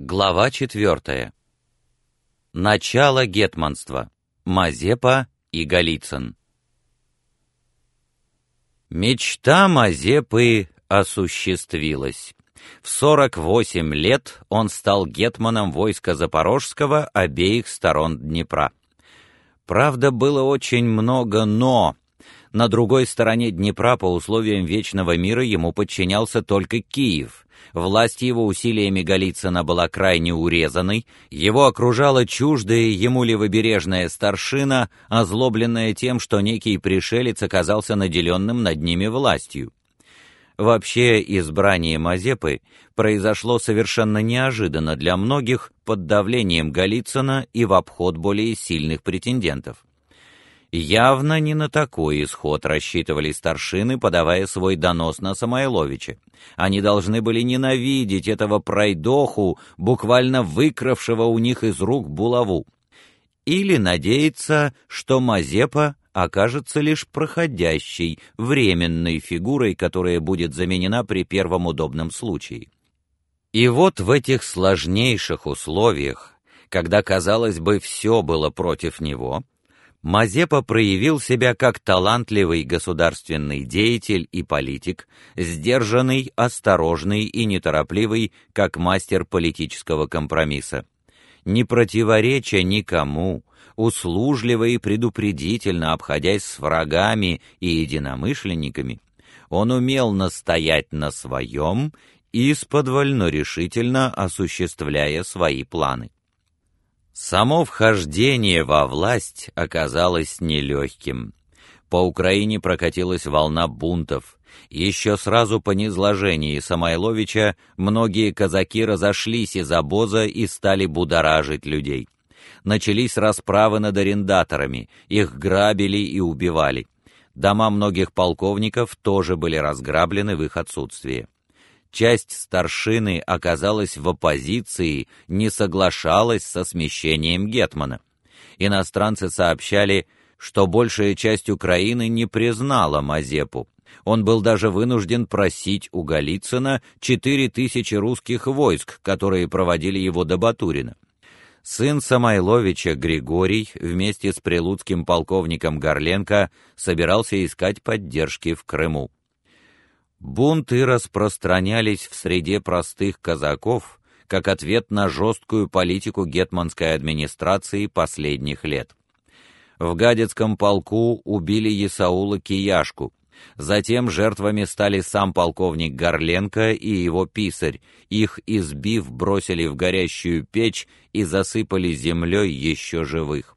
Глава четвертая. Начало гетманства. Мазепа и Голицын. Мечта Мазепы осуществилась. В 48 лет он стал гетманом войска Запорожского обеих сторон Днепра. Правда, было очень много «но». На другой стороне Днепра по условиям Вечного мира ему подчинялся только Киев — Власть его усилиями Голицына была крайне урезанной, его окружала чуждая ему левобережная старшина, озлобленная тем, что некий пришелец оказался наделенным над ними властью. Вообще, избрание Мазепы произошло совершенно неожиданно для многих под давлением Голицына и в обход более сильных претендентов. Явно не на такой исход рассчитывали старшины, подавая свой донос на Самойловича. Они должны были ненавидеть этого пройдоху, буквально выкравшего у них из рук булаву. Или надеяться, что Мазепа окажется лишь проходящей, временной фигурой, которая будет заменена при первом удобном случае. И вот в этих сложнейших условиях, когда, казалось бы, все было против него, Мазепа проявил себя как талантливый государственный деятель и политик, сдержанный, осторожный и неторопливый, как мастер политического компромисса. Не противореча никому, услужливо и предупредительно обходясь с врагами и единомышленниками, он умел настоять на своем и исподвольно решительно осуществляя свои планы. Само вхождение во власть оказалось нелегким. По Украине прокатилась волна бунтов. Еще сразу по низложении Самойловича многие казаки разошлись из обоза и стали будоражить людей. Начались расправы над арендаторами, их грабили и убивали. Дома многих полковников тоже были разграблены в их отсутствие часть старшины оказалась в оппозиции, не соглашалась со смещением гетмана. Иностранцы сообщали, что большая часть Украины не признала Мазепу. Он был даже вынужден просить у Голицына четыре тысячи русских войск, которые проводили его до Батурина. Сын Самойловича Григорий вместе с прилуцким полковником Горленко собирался искать поддержки в Крыму. Бунты распространялись в среде простых казаков как ответ на жесткую политику гетманской администрации последних лет. В Гадецком полку убили Исаула Кияшку. Затем жертвами стали сам полковник Горленко и его писарь. Их избив, бросили в горящую печь и засыпали землей еще живых.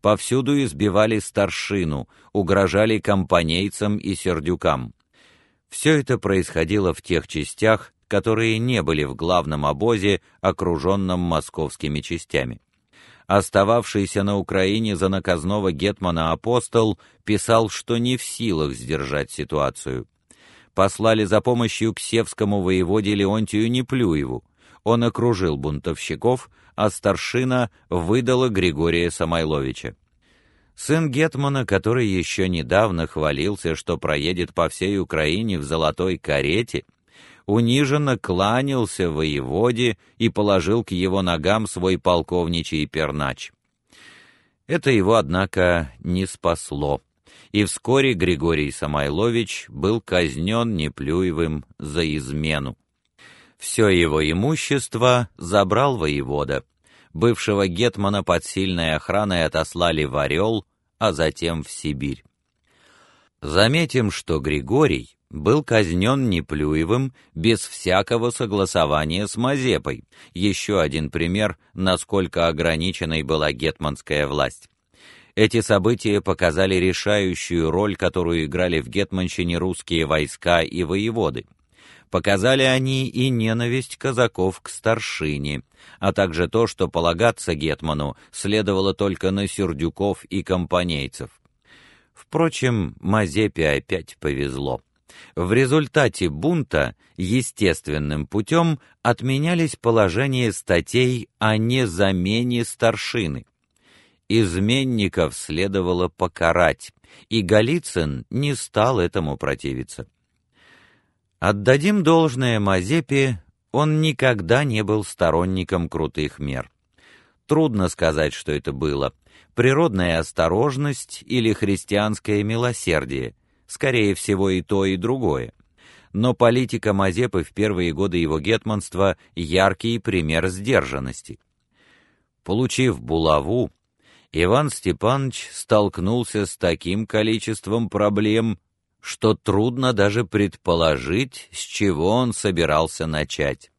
Повсюду избивали старшину, угрожали компанейцам и сердюкам. Все это происходило в тех частях, которые не были в главном обозе, окруженном московскими частями. Остававшийся на Украине за наказного гетмана апостол писал, что не в силах сдержать ситуацию. Послали за помощью к севскому воеводе Леонтию Неплюеву. Он окружил бунтовщиков, а старшина выдала Григория Самойловича. Сын гетмана, который еще недавно хвалился, что проедет по всей Украине в золотой карете, униженно кланялся воеводе и положил к его ногам свой полковничий пернач. Это его, однако, не спасло, и вскоре Григорий Самойлович был казнен Неплюевым за измену. Все его имущество забрал воевода — бывшего гетмана под сильной охраной отослали в Орел, а затем в Сибирь. Заметим, что Григорий был казнен Неплюевым без всякого согласования с Мазепой. Еще один пример, насколько ограниченной была гетманская власть. Эти события показали решающую роль, которую играли в гетманщине русские войска и воеводы показали они и ненависть казаков к старшине, а также то, что полагаться гетману следовало только на сердюков и компанейцев. Впрочем, Мазепе опять повезло. В результате бунта естественным путем отменялись положения статей о незамене старшины. Изменников следовало покарать, и Голицын не стал этому противиться. Отдадим должное Мазепе, Он никогда не был сторонником крутых мер. Трудно сказать, что это было природная осторожность или христианское милосердие, скорее всего и то, и другое. Но политика Мазепы в первые годы его гетманства яркий пример сдержанности. Получив булаву, Иван Степанович столкнулся с таким количеством проблем, что трудно даже предположить, с чего он собирался начать.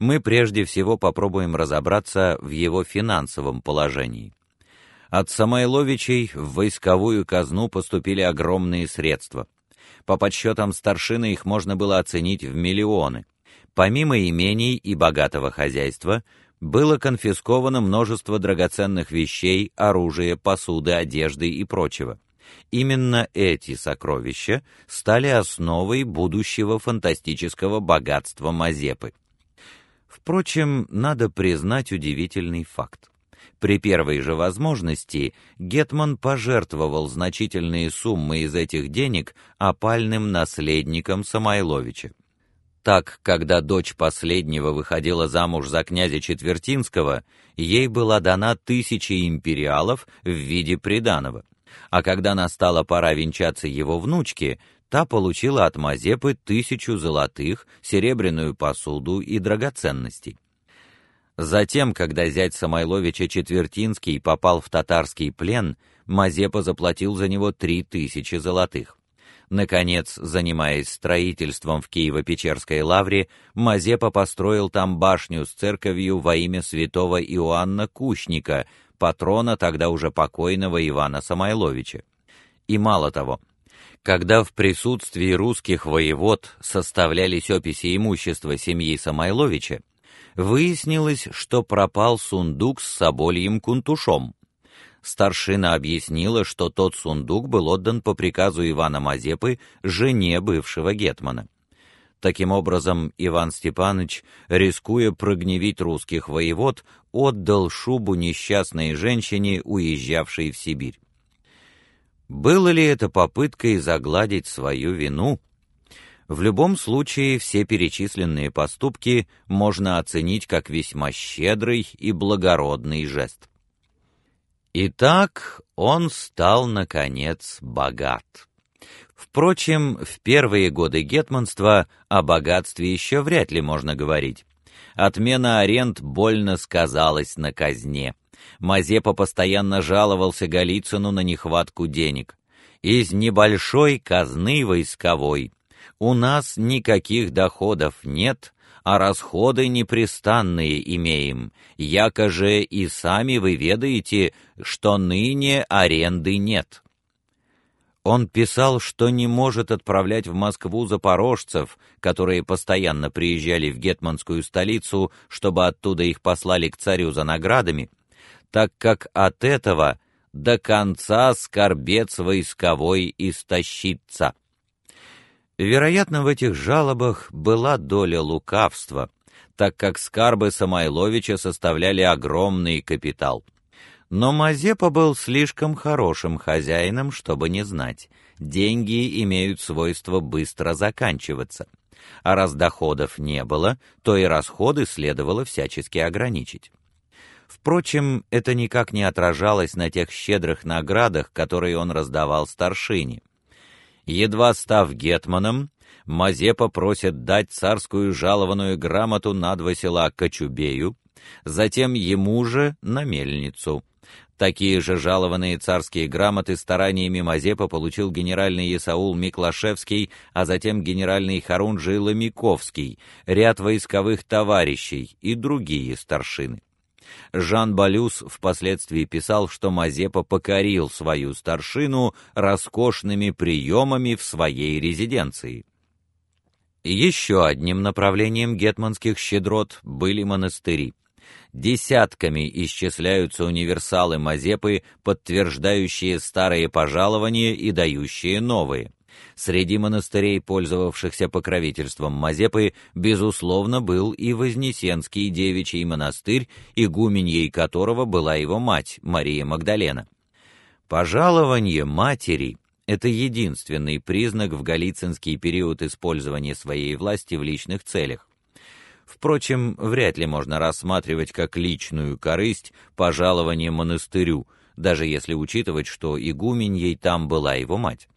Мы прежде всего попробуем разобраться в его финансовом положении. От Самойловичей в войсковую казну поступили огромные средства. По подсчетам старшины их можно было оценить в миллионы. Помимо имений и богатого хозяйства, было конфисковано множество драгоценных вещей, оружия, посуды, одежды и прочего. Именно эти сокровища стали основой будущего фантастического богатства Мазепы. Впрочем, надо признать удивительный факт. При первой же возможности гетман пожертвовал значительные суммы из этих денег опальным наследникам Самойловича. Так, когда дочь последнего выходила замуж за князя Четвертинского, ей была дана тысяча империалов в виде приданого. А когда настала пора венчаться его внучке, та получила от Мазепы тысячу золотых, серебряную посуду и драгоценностей. Затем, когда зять Самойловича Четвертинский попал в татарский плен, Мазепа заплатил за него три тысячи золотых. Наконец, занимаясь строительством в Киево-Печерской лавре, Мазепа построил там башню с церковью во имя святого Иоанна Кущника, патрона тогда уже покойного Ивана Самойловича. И мало того, когда в присутствии русских воевод составлялись описи имущества семьи Самойловича, выяснилось, что пропал сундук с собольем кунтушом старшина объяснила, что тот сундук был отдан по приказу Ивана Мазепы жене бывшего гетмана. Таким образом, Иван Степанович, рискуя прогневить русских воевод, отдал шубу несчастной женщине, уезжавшей в Сибирь. Было ли это попыткой загладить свою вину? В любом случае, все перечисленные поступки можно оценить как весьма щедрый и благородный жест. Итак, он стал наконец богат. Впрочем, в первые годы гетманства о богатстве еще вряд ли можно говорить. Отмена аренд больно сказалась на казне. Мазепа постоянно жаловался Голицыну на нехватку денег. Из небольшой казны войсковой у нас никаких доходов нет, а расходы непрестанные имеем, яко же и сами вы ведаете, что ныне аренды нет. Он писал, что не может отправлять в Москву запорожцев, которые постоянно приезжали в гетманскую столицу, чтобы оттуда их послали к царю за наградами, так как от этого до конца скорбец войсковой истощится. Вероятно, в этих жалобах была доля лукавства, так как скарбы Самойловича составляли огромный капитал. Но Мазепа был слишком хорошим хозяином, чтобы не знать. Деньги имеют свойство быстро заканчиваться. А раз доходов не было, то и расходы следовало всячески ограничить. Впрочем, это никак не отражалось на тех щедрых наградах, которые он раздавал старшине. Едва став гетманом, Мазепа просит дать царскую жалованную грамоту на два села Кочубею, затем ему же на мельницу. Такие же жалованные царские грамоты стараниями Мазепа получил генеральный Исаул Миклашевский, а затем генеральный Харунжий Ломиковский, ряд войсковых товарищей и другие старшины. Жан Балюс впоследствии писал, что Мазепа покорил свою старшину роскошными приемами в своей резиденции. Еще одним направлением гетманских щедрот были монастыри. Десятками исчисляются универсалы Мазепы, подтверждающие старые пожалования и дающие новые. Среди монастырей, пользовавшихся покровительством Мазепы, безусловно, был и Вознесенский девичий монастырь, игуменьей которого была его мать, Мария Магдалена. Пожалование матери это единственный признак в галицинский период использования своей власти в личных целях. Впрочем, вряд ли можно рассматривать как личную корысть пожалование монастырю, даже если учитывать, что игуменьей там была его мать.